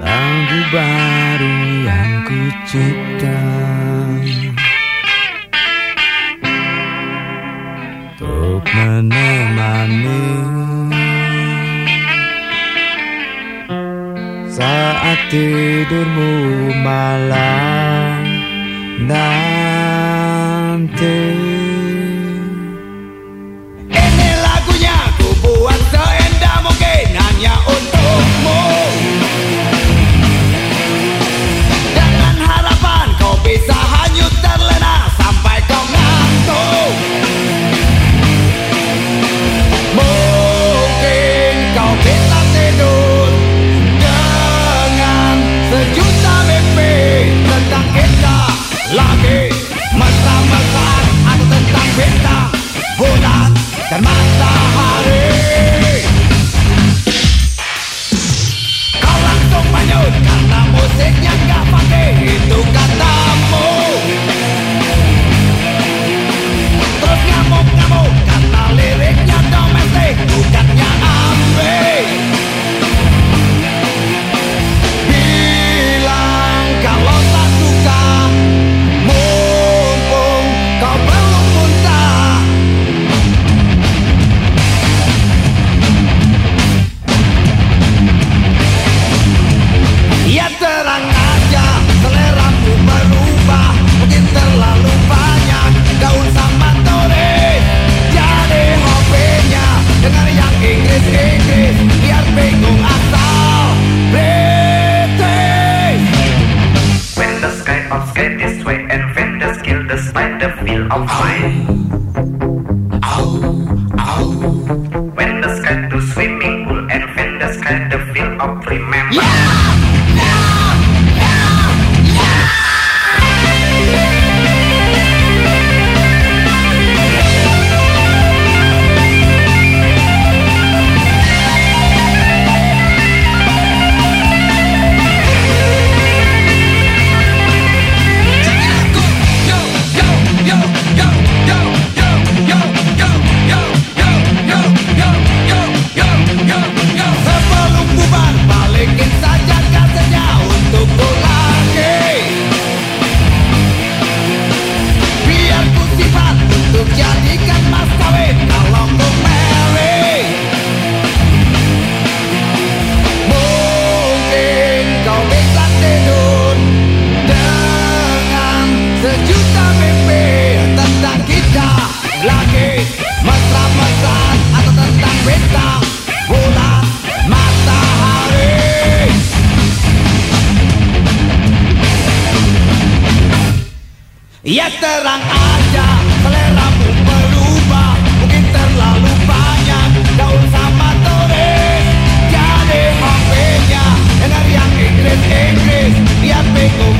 Lagu baru yang ku cipta Untuk menemani. Saat tidurmu malam nanti adiknya nggak pakai hitung kata Then the sweat and the kill the spider feel of high. When the sky to swimming pool and the sky of feel of remember. Yeah! Ya terang aja seleramu berubah. Mungkin terlalu banyak gaul sama turis Jadi HP-nya dengar yang Inggris-Inggris Biar bingung